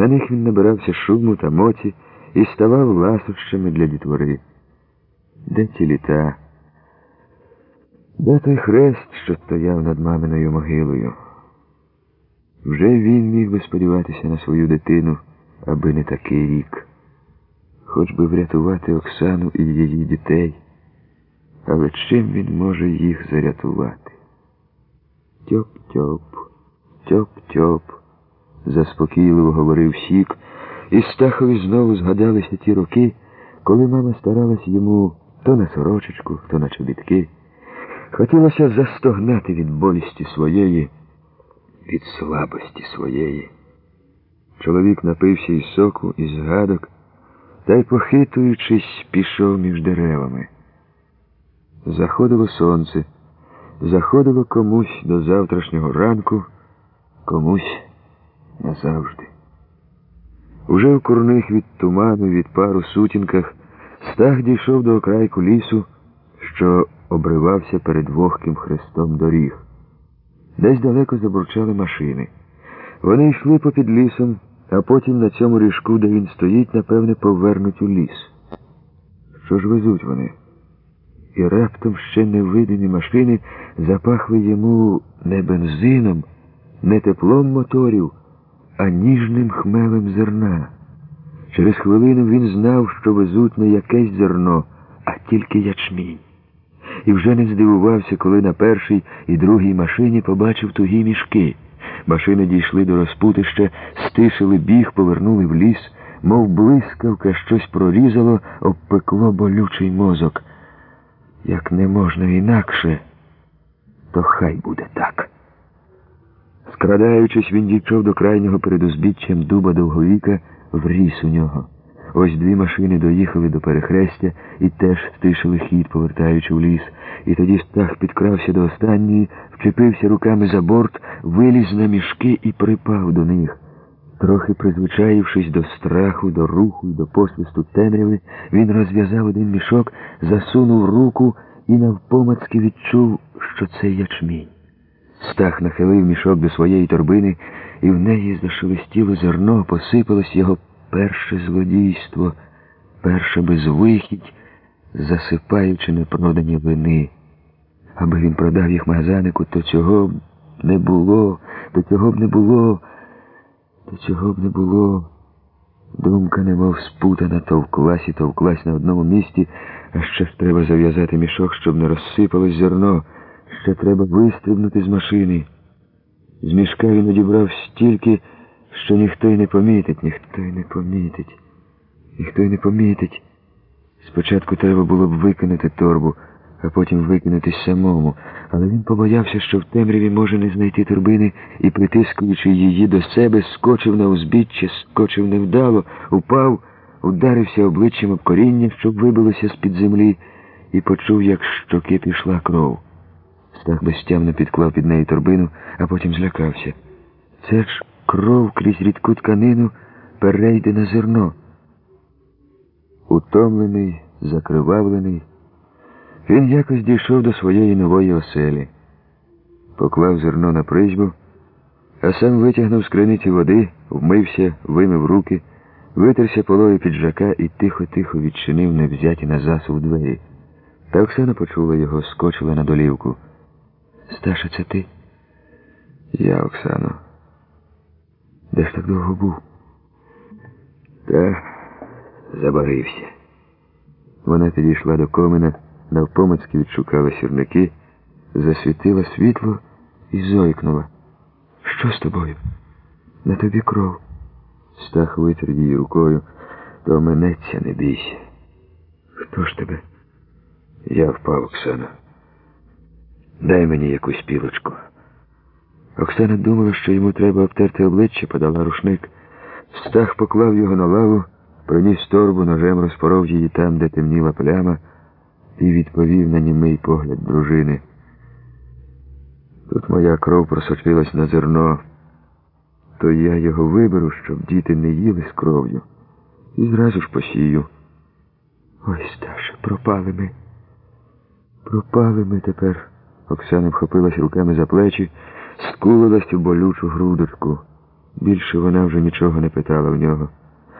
На них він набирався шуму та моці і ставав ласощами для дітвори. Де ті літа? Де той хрест, що стояв над маминою могилою? Вже він міг би сподіватися на свою дитину, аби не такий рік. Хоч би врятувати Оксану і її дітей, але чим він може їх зарятувати? Тьоп-тьоп, тьоп-тьоп, заспокійливо говорив Сік, і Стахові знову згадалися ті роки, коли мама старалась йому то на сорочечку, то на чобітки. Хотілося застогнати від болісті своєї, від слабості своєї. Чоловік напився із соку, із згадок, та й, похитуючись, пішов між деревами. Заходило сонце, заходило комусь до завтрашнього ранку, комусь назавжди. Уже в курних від туману, від пару сутінках, стах дійшов до окрайку лісу, що обривався перед вогким хрестом доріг. Десь далеко забурчали машини. Вони йшли попід лісом, а потім на цьому ріжку, де він стоїть, напевне, повернуть у ліс. Що ж везуть вони? І раптом ще невидимі машини запахли йому не бензином, не теплом моторів, а ніжним хмелем зерна. Через хвилину він знав, що везуть не якесь зерно, а тільки ячмінь. І вже не здивувався, коли на першій і другій машині побачив тугі мішки. Машини дійшли до розпутища, стишили біг, повернули в ліс, мов блискавка, щось прорізало, обпекло болючий мозок. Як не можна інакше, то хай буде так. Скрадаючись, він дійшов до крайнього перед узбіччям дуба довговіка, вріс у нього. Ось дві машини доїхали до перехрестя і теж стишили хід, повертаючи в ліс. І тоді стах підкрався до останньої, вчепився руками за борт, виліз на мішки і припав до них. Трохи призвичаївшись до страху, до руху і до посвисту темряви, він розв'язав один мішок, засунув руку і навпомацьки відчув, що це ячмінь. Стах нахилив мішок до своєї торбини, і в неї зашелестіло зерно, посипалось його перше злодійство, перша безвихідь, засипаючи непродані вини. Аби він продав їх магазанику, то цього б не було, то цього б не було, то цього б не було. Думка немов спутана, товклась і товклась на одному місці, а ще ж треба зав'язати мішок, щоб не розсипалось зерно. Ще треба вистрибнути з машини. З мішка він одібрав стільки, що ніхто й не помітить, ніхто й не помітить, ніхто й не помітить. Спочатку треба було б викинути торбу, а потім викинутись самому, але він побоявся, що в темряві може не знайти торбини і, притискуючи її до себе, скочив на узбіччя, скочив невдало, упав, ударився обличчям об коріння, щоб вибилося з-під землі, і почув, як щоки пішла кров. Стах безтямно підклав під неї торбину, а потім злякався. Це ж кров крізь рідку тканину перейде на зерно. Утомлений, закривавлений, він якось дійшов до своєї нової оселі, поклав зерно на призьбу, а сам витягнув з криниці води, вмився, вимив руки, витерся полою піджака і тихо-тихо відчинив невзяті на засув двері. Та Оксана почула його, скочила на долівку. Сташа, це ти? Я, Оксано. Де ж так довго був? Та забарився. Вона підійшла до комина, навпомацьки відшукала сірники, засвітила світло і зойкнула. Що з тобою? На тобі кров. Стах витер її рукою, то минеться, не бійся. Хто ж тебе? Я впав, Оксана. Дай мені якусь пілочку. Оксана думала, що йому треба обтерти обличчя, подала рушник. Стах поклав його на лаву, приніс торбу, ножем розпоров її там, де темніла пляма, і відповів на німий погляд дружини. Тут моя кров просочилась на зерно, то я його виберу, щоб діти не їли з кров'ю, і зразу ж посію. Ой, Сташе, пропали ми. Пропали ми тепер. Оксана вхопилась руками за плечі, скулилась у болючу грудочку. Більше вона вже нічого не питала в нього.